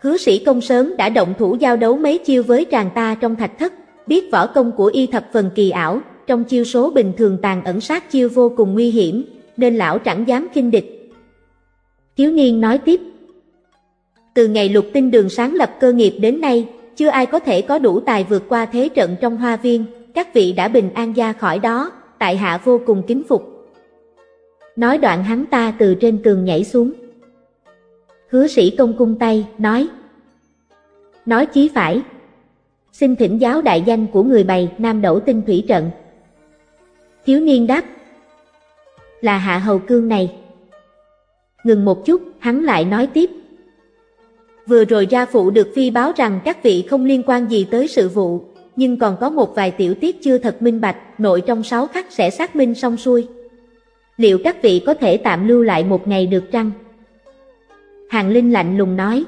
[SPEAKER 1] Hứa sĩ công sớm đã động thủ giao đấu mấy chiêu với chàng ta trong thạch thất, biết võ công của y thập phần kỳ ảo, trong chiêu số bình thường tàn ẩn sát chiêu vô cùng nguy hiểm, nên lão chẳng dám kinh địch. Thiếu niên nói tiếp. Từ ngày lục tinh đường sáng lập cơ nghiệp đến nay, chưa ai có thể có đủ tài vượt qua thế trận trong hoa viên, các vị đã bình an ra khỏi đó, tại hạ vô cùng kính phục. Nói đoạn hắn ta từ trên tường nhảy xuống. Hứa sĩ công cung tay, nói. Nói chí phải. Xin thỉnh giáo đại danh của người bày Nam Đẩu Tinh Thủy Trận. Thiếu niên đáp. Là Hạ Hầu Cương này. Ngừng một chút, hắn lại nói tiếp. Vừa rồi ra phụ được phi báo rằng các vị không liên quan gì tới sự vụ, nhưng còn có một vài tiểu tiết chưa thật minh bạch, nội trong sáu khắc sẽ xác minh xong xuôi. Liệu các vị có thể tạm lưu lại một ngày được chăng? Hàng Linh lạnh lùng nói.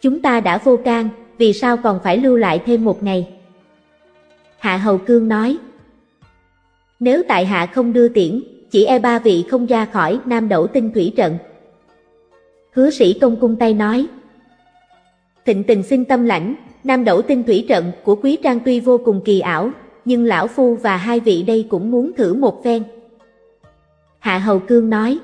[SPEAKER 1] Chúng ta đã vô can, vì sao còn phải lưu lại thêm một ngày? Hạ Hầu Cương nói. Nếu tại hạ không đưa tiễn, chỉ e ba vị không ra khỏi Nam Đẩu Tinh Thủy Trận. Hứa sĩ công cung tay nói. Thịnh tình xin tâm lãnh, Nam Đẩu Tinh Thủy Trận của Quý Trang tuy vô cùng kỳ ảo, nhưng Lão Phu và hai vị đây cũng muốn thử một phen. Hạ Hầu Cương nói.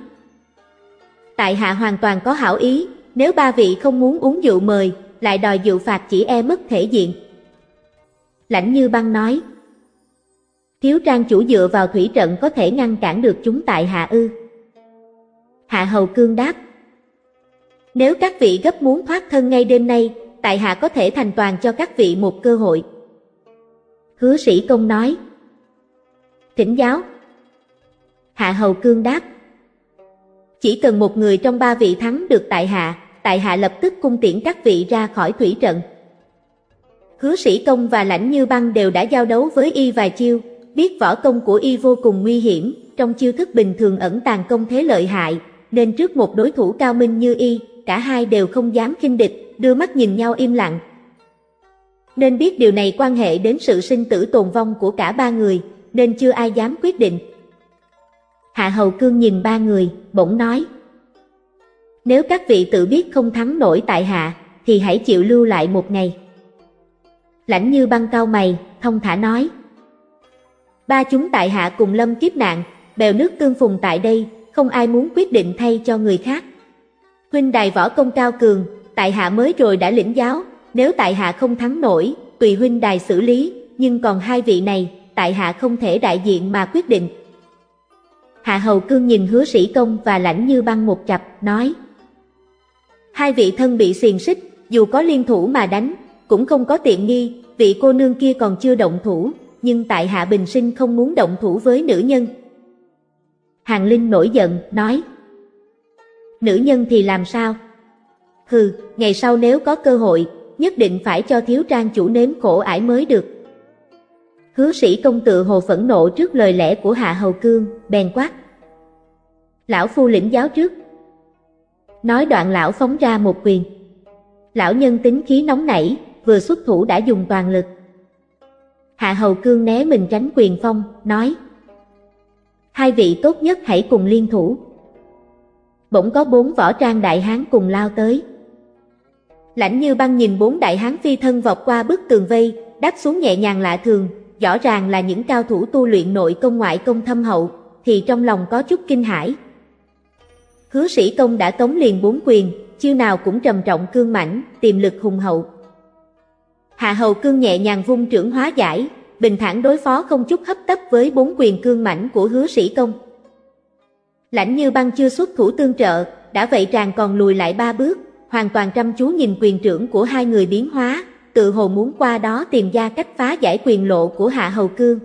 [SPEAKER 1] Tại hạ hoàn toàn có hảo ý, nếu ba vị không muốn uống rượu mời, lại đòi dụ phạt chỉ e mất thể diện. Lãnh Như Băng nói. Thiếu trang chủ dựa vào thủy trận có thể ngăn cản được chúng tại hạ ư. Hạ Hầu Cương đáp. Nếu các vị gấp muốn thoát thân ngay đêm nay, tại hạ có thể thành toàn cho các vị một cơ hội. Hứa sĩ công nói. Thỉnh giáo. Hạ Hầu Cương đáp. Chỉ cần một người trong ba vị thắng được tại hạ, tại hạ lập tức cung tiễn các vị ra khỏi thủy trận. Hứa sĩ công và lãnh như băng đều đã giao đấu với y vài chiêu, biết võ công của y vô cùng nguy hiểm, trong chiêu thức bình thường ẩn tàng công thế lợi hại, nên trước một đối thủ cao minh như y, cả hai đều không dám khinh địch, đưa mắt nhìn nhau im lặng. Nên biết điều này quan hệ đến sự sinh tử tồn vong của cả ba người, nên chưa ai dám quyết định. Hạ Hầu Cương nhìn ba người, bỗng nói. Nếu các vị tự biết không thắng nổi tại hạ, thì hãy chịu lưu lại một ngày. Lãnh như băng cao mày, thông thả nói. Ba chúng tại hạ cùng lâm kiếp nạn, bèo nước tương phùng tại đây, không ai muốn quyết định thay cho người khác. Huynh đài võ công cao cường, tại hạ mới rồi đã lĩnh giáo, nếu tại hạ không thắng nổi, tùy huynh đài xử lý, nhưng còn hai vị này, tại hạ không thể đại diện mà quyết định. Hạ Hầu Cương nhìn hứa sĩ công và lãnh như băng một chập, nói Hai vị thân bị xiềng xích, dù có liên thủ mà đánh, cũng không có tiện nghi, vị cô nương kia còn chưa động thủ, nhưng tại Hạ Bình Sinh không muốn động thủ với nữ nhân. Hàng Linh nổi giận, nói Nữ nhân thì làm sao? Hừ, ngày sau nếu có cơ hội, nhất định phải cho thiếu trang chủ nếm khổ ải mới được. Hứa sĩ công tự hồ phẫn nộ trước lời lẽ của Hạ Hầu Cương, bèn quát. Lão phu lĩnh giáo trước. Nói đoạn lão phóng ra một quyền. Lão nhân tính khí nóng nảy, vừa xuất thủ đã dùng toàn lực. Hạ Hầu Cương né mình tránh quyền phong, nói Hai vị tốt nhất hãy cùng liên thủ. Bỗng có bốn võ trang đại hán cùng lao tới. Lãnh như băng nhìn bốn đại hán phi thân vọt qua bức tường vây, đáp xuống nhẹ nhàng lạ thường, rõ ràng là những cao thủ tu luyện nội công ngoại công thâm hậu, thì trong lòng có chút kinh hãi. Hứa sĩ công đã tống liền bốn quyền, chiêu nào cũng trầm trọng cương mãnh, tiềm lực hùng hậu. Hạ hầu cương nhẹ nhàng vung trưởng hóa giải, bình thản đối phó không chút hấp tấp với bốn quyền cương mãnh của hứa sĩ công. Lãnh như băng chưa xuất thủ tương trợ, đã vậy tràng còn lùi lại ba bước, hoàn toàn chăm chú nhìn quyền trưởng của hai người biến hóa, tự hồ muốn qua đó tìm ra cách phá giải quyền lộ của Hạ Hầu Cương.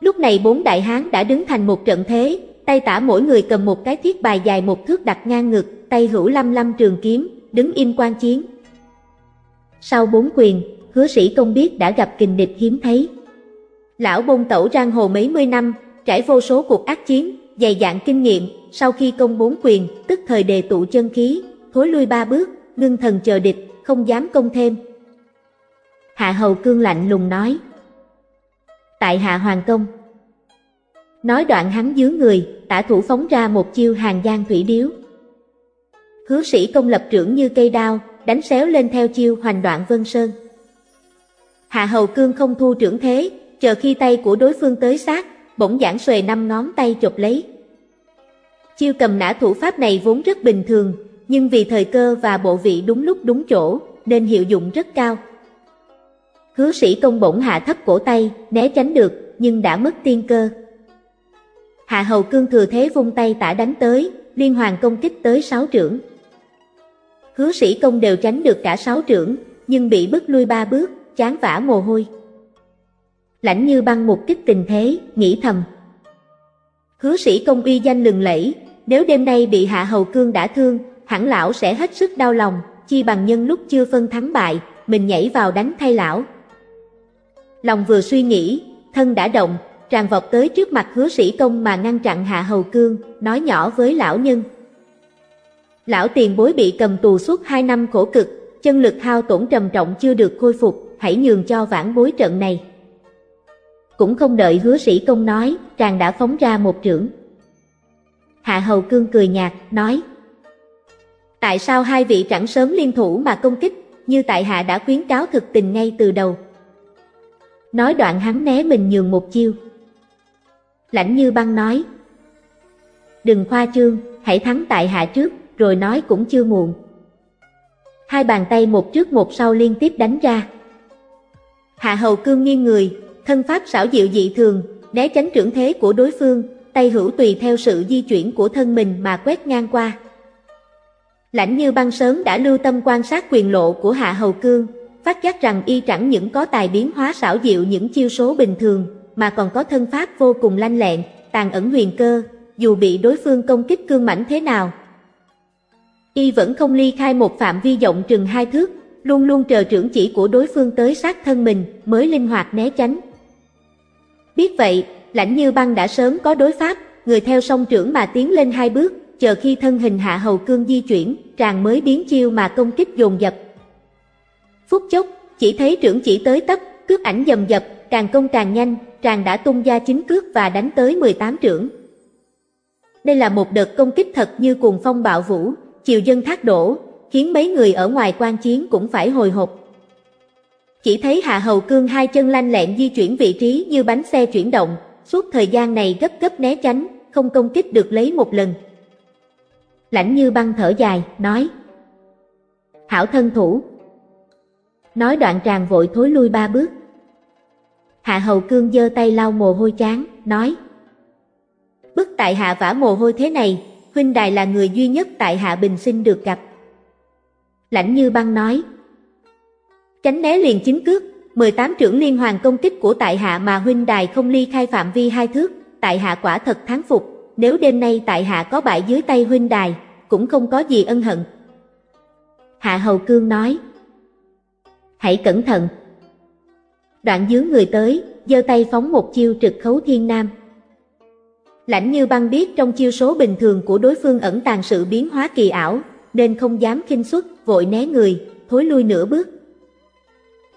[SPEAKER 1] Lúc này bốn đại hán đã đứng thành một trận thế, tay tả mỗi người cầm một cái thiết bài dài một thước đặt ngang ngực, tay hữu lâm lâm trường kiếm, đứng im quan chiến. Sau bốn quyền, hứa sĩ công biết đã gặp kình địch hiếm thấy. Lão bông tẩu giang hồ mấy mươi năm, trải vô số cuộc ác chiến, dày dạn kinh nghiệm, sau khi công bốn quyền, tức thời đề tụ chân khí, thối lui ba bước, ngưng thần chờ địch, không dám công thêm. Hạ hầu cương lạnh lùng nói. Tại hạ hoàng công. Nói đoạn hắn dướng người, tả thủ phóng ra một chiêu hàng giang thủy điếu. Hứa sĩ công lập trưởng như cây đao, đánh xéo lên theo chiêu hoành đoạn vân sơn. Hạ hầu cương không thu trưởng thế, chờ khi tay của đối phương tới sát, bỗng giảng xuề năm ngón tay chụp lấy. Chiêu cầm nã thủ pháp này vốn rất bình thường, nhưng vì thời cơ và bộ vị đúng lúc đúng chỗ, nên hiệu dụng rất cao. Hứa sĩ công bổng hạ thấp cổ tay, né tránh được, nhưng đã mất tiên cơ. Hạ hầu cương thừa thế vung tay tả đánh tới, liên hoàn công kích tới sáu trưởng. Hứa sĩ công đều tránh được cả sáu trưởng, nhưng bị bức lui ba bước, chán vả mồ hôi. Lãnh như băng một kích tình thế, nghĩ thầm. Hứa sĩ công uy danh lừng lẫy, nếu đêm nay bị hạ hầu cương đã thương, hẳn lão sẽ hết sức đau lòng, chi bằng nhân lúc chưa phân thắng bại, mình nhảy vào đánh thay lão. Lòng vừa suy nghĩ, thân đã động, tràn vọt tới trước mặt hứa sĩ công mà ngăn chặn hạ hầu cương, nói nhỏ với lão nhân. Lão tiền bối bị cầm tù suốt hai năm khổ cực, chân lực hao tổn trầm trọng chưa được khôi phục, hãy nhường cho vãn bối trận này. Cũng không đợi hứa sĩ công nói, tràng đã phóng ra một trưởng. Hạ hầu cương cười nhạt, nói Tại sao hai vị chẳng sớm liên thủ mà công kích, như tại hạ đã khuyến cáo thực tình ngay từ đầu. Nói đoạn hắn né mình nhường một chiêu. Lãnh như băng nói Đừng khoa trương, hãy thắng tại hạ trước, rồi nói cũng chưa muộn. Hai bàn tay một trước một sau liên tiếp đánh ra. Hạ hầu cương nghiêng người, thân pháp xảo diệu dị thường, né tránh trưởng thế của đối phương, tay hữu tùy theo sự di chuyển của thân mình mà quét ngang qua. Lãnh như băng sớm đã lưu tâm quan sát quyền lộ của Hạ Hầu Cương, phát giác rằng y chẳng những có tài biến hóa xảo diệu những chiêu số bình thường, mà còn có thân pháp vô cùng lanh lẹn, tàn ẩn huyền cơ, dù bị đối phương công kích cương mãnh thế nào. Y vẫn không ly khai một phạm vi rộng chừng hai thước, luôn luôn chờ trưởng chỉ của đối phương tới sát thân mình mới linh hoạt né tránh. Biết vậy, lãnh như băng đã sớm có đối pháp, người theo song trưởng mà tiến lên hai bước, chờ khi thân hình hạ hầu cương di chuyển, tràng mới biến chiêu mà công kích dồn dập. Phút chốc, chỉ thấy trưởng chỉ tới tấp, cước ảnh dầm dập, càng công càng nhanh, tràng đã tung ra chính cước và đánh tới 18 trưởng. Đây là một đợt công kích thật như cuồng phong bạo vũ, chiều dân thác đổ, khiến mấy người ở ngoài quan chiến cũng phải hồi hộp. Chỉ thấy Hạ Hầu Cương hai chân lanh lẹn di chuyển vị trí như bánh xe chuyển động, suốt thời gian này gấp gấp né tránh, không công kích được lấy một lần. Lãnh như băng thở dài, nói Hảo thân thủ Nói đoạn tràng vội thối lui ba bước Hạ hầu cương giơ tay lau mồ hôi chán, nói Bức tại hạ vả mồ hôi thế này, huynh đài là người duy nhất tại hạ bình sinh được gặp. Lãnh như băng nói Tránh né liền chính cước, 18 trưởng liên hoàn công kích của tại hạ mà huynh đài không ly khai phạm vi hai thước, tại hạ quả thật thắng phục, nếu đêm nay tại hạ có bại dưới tay huynh đài, cũng không có gì ân hận. Hạ Hầu Cương nói, hãy cẩn thận. Đoạn dưới người tới, giơ tay phóng một chiêu trực khấu thiên nam. Lãnh như băng biết trong chiêu số bình thường của đối phương ẩn tàng sự biến hóa kỳ ảo, nên không dám khinh xuất, vội né người, thối lui nửa bước.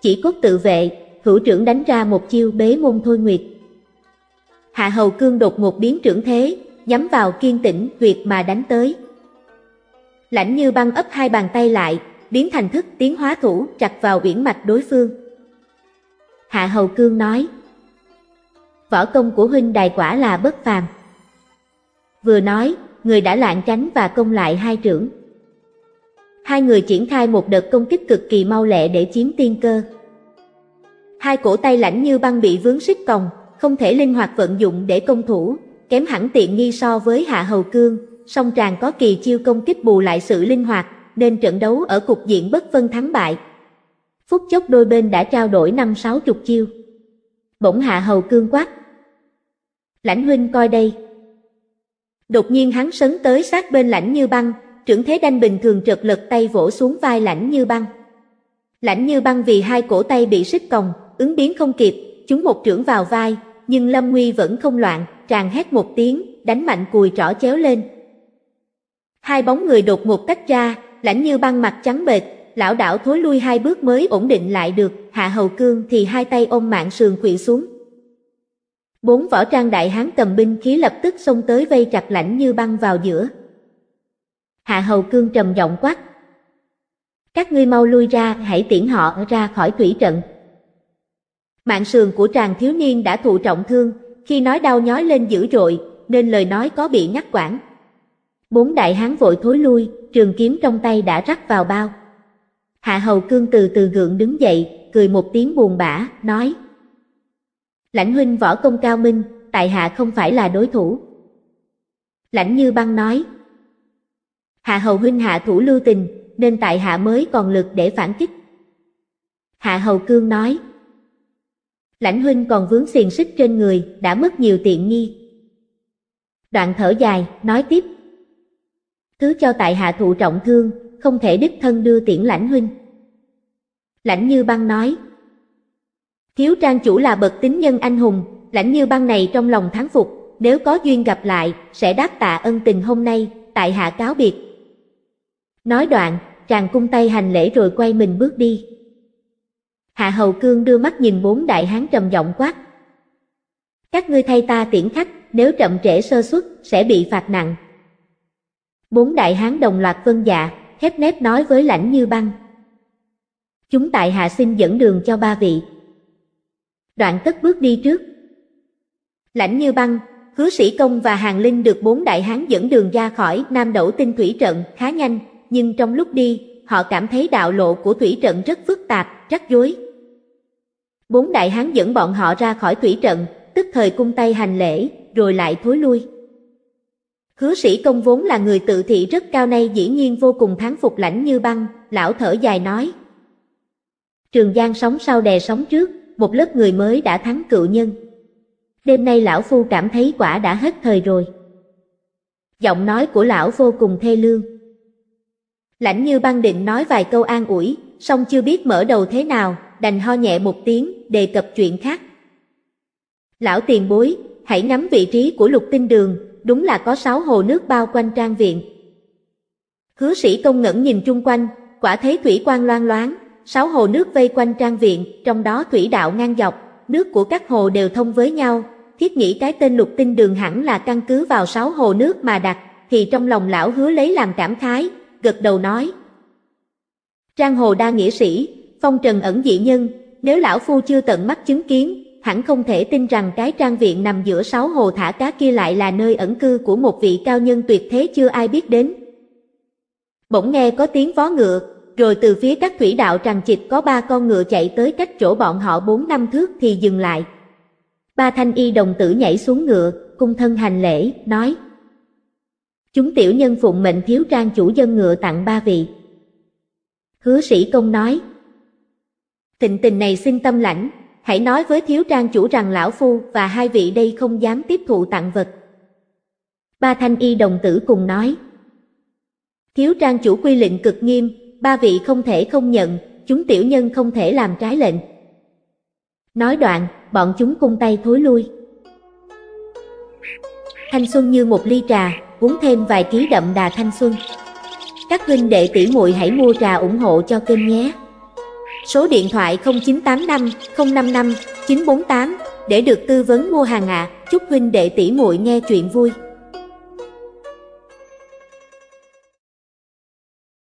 [SPEAKER 1] Chỉ cốt tự vệ, hữu trưởng đánh ra một chiêu bế môn thôi nguyệt. Hạ hầu cương đột một biến trưởng thế, nhắm vào kiên tĩnh tuyệt mà đánh tới. Lãnh như băng ấp hai bàn tay lại, biến thành thức tiến hóa thủ chặt vào uyển mạch đối phương. Hạ hầu cương nói, võ công của huynh đài quả là bất phàm. Vừa nói, người đã lạng tránh và công lại hai trưởng. Hai người triển khai một đợt công kích cực kỳ mau lẹ để chiếm tiên cơ. Hai cổ tay lãnh như băng bị vướng xích còng, không thể linh hoạt vận dụng để công thủ, kém hẳn tiện nghi so với Hạ Hầu Cương, song tràng có kỳ chiêu công kích bù lại sự linh hoạt, nên trận đấu ở cục diện bất phân thắng bại. Phút chốc đôi bên đã trao đổi năm sáu chục chiêu. Bỗng Hạ Hầu Cương quát. Lãnh huynh coi đây. Đột nhiên hắn sấn tới sát bên lãnh như băng, trưởng thế đanh bình thường trật lật tay vỗ xuống vai lãnh như băng. Lãnh như băng vì hai cổ tay bị xích còng, ứng biến không kịp, chúng một trưởng vào vai, nhưng Lâm Nguy vẫn không loạn, tràn hét một tiếng, đánh mạnh cùi trỏ chéo lên. Hai bóng người đột một tách ra, lãnh như băng mặt trắng bệch, lão đảo thối lui hai bước mới ổn định lại được, hạ hầu cương thì hai tay ôm mạng sườn quỵ xuống. Bốn võ trang đại hán cầm binh khí lập tức xông tới vây chặt lãnh như băng vào giữa. Hạ hầu cương trầm giọng quát. Các ngươi mau lui ra, hãy tiễn họ ra khỏi thủy trận. Mạng sườn của tràng thiếu niên đã thụ trọng thương, khi nói đau nhói lên dữ dội, nên lời nói có bị ngắt quãng. Bốn đại hán vội thối lui, trường kiếm trong tay đã rắc vào bao. Hạ hầu cương từ từ gượng đứng dậy, cười một tiếng buồn bã, nói Lãnh huynh võ công cao minh, tại hạ không phải là đối thủ. Lãnh như băng nói Hạ hầu huynh hạ thủ lưu tình, nên tại hạ mới còn lực để phản kích. Hạ Hầu Cương nói. Lãnh huynh còn vướng xiềng xích trên người, đã mất nhiều tiện nghi. Đoạn thở dài, nói tiếp. Thứ cho tại hạ thụ trọng thương, không thể đích thân đưa tiễn lãnh huynh. Lãnh Như Băng nói. Thiếu trang chủ là bậc tính nhân anh hùng, lãnh Như Băng này trong lòng thắng phục, nếu có duyên gặp lại, sẽ đáp tạ ân tình hôm nay, tại hạ cáo biệt. Nói đoạn, chàng cung tay hành lễ rồi quay mình bước đi. Hạ Hầu Cương đưa mắt nhìn bốn đại hán trầm giọng quát. Các ngươi thay ta tiễn khách, nếu chậm trễ sơ suất, sẽ bị phạt nặng. Bốn đại hán đồng loạt vân dạ, khép nép nói với lãnh như băng. Chúng tại hạ xin dẫn đường cho ba vị. Đoạn tất bước đi trước. Lãnh như băng, hứa sĩ công và hàng linh được bốn đại hán dẫn đường ra khỏi Nam Đẩu tinh thủy trận khá nhanh, nhưng trong lúc đi, họ cảm thấy đạo lộ của thủy trận rất phức tạp, rắc rối. Bốn đại hán dẫn bọn họ ra khỏi thủy trận, tức thời cung tay hành lễ, rồi lại thối lui. Hứa sĩ công vốn là người tự thị rất cao nay dĩ nhiên vô cùng thắng phục lãnh như băng, lão thở dài nói. Trường Giang sống sau đè sóng trước, một lớp người mới đã thắng cựu nhân. Đêm nay lão phu cảm thấy quả đã hết thời rồi. Giọng nói của lão vô cùng thê lương. Lãnh như băng định nói vài câu an ủi, song chưa biết mở đầu thế nào, đành ho nhẹ một tiếng, đề cập chuyện khác. Lão tiền bối, hãy nắm vị trí của lục tinh đường, đúng là có sáu hồ nước bao quanh trang viện. Hứa sĩ công ngẩn nhìn chung quanh, quả thấy thủy quang loan loáng, sáu hồ nước vây quanh trang viện, trong đó thủy đạo ngang dọc, nước của các hồ đều thông với nhau, thiết nghĩ cái tên lục tinh đường hẳn là căn cứ vào sáu hồ nước mà đặt, thì trong lòng lão hứa lấy làm cảm khái, gật đầu nói. Trang hồ đa nghĩa sĩ, phong trần ẩn dị nhân, nếu lão phu chưa tận mắt chứng kiến, hẳn không thể tin rằng cái trang viện nằm giữa sáu hồ thả cá kia lại là nơi ẩn cư của một vị cao nhân tuyệt thế chưa ai biết đến. Bỗng nghe có tiếng vó ngựa, rồi từ phía các thủy đạo trằng trịch có ba con ngựa chạy tới cách chỗ bọn họ bốn năm thước thì dừng lại. Ba thanh y đồng tử nhảy xuống ngựa, cung thân hành lễ, nói Chúng tiểu nhân phụng mệnh thiếu trang chủ dân ngựa tặng ba vị. Hứa sĩ công nói Tình tình này xin tâm lãnh, hãy nói với thiếu trang chủ rằng lão phu và hai vị đây không dám tiếp thụ tặng vật. Ba thanh y đồng tử cùng nói. Thiếu trang chủ quy lệnh cực nghiêm, ba vị không thể không nhận, chúng tiểu nhân không thể làm trái lệnh. Nói đoạn, bọn chúng cung tay thối lui. Thanh xuân như một ly trà, uống thêm vài ký đậm đà thanh xuân. Các huynh đệ tỷ muội hãy mua trà ủng hộ cho kênh nhé. Số điện thoại 0985 055 948 để được tư vấn mua hàng ạ. À. Chúc huynh đệ tỷ muội nghe chuyện vui.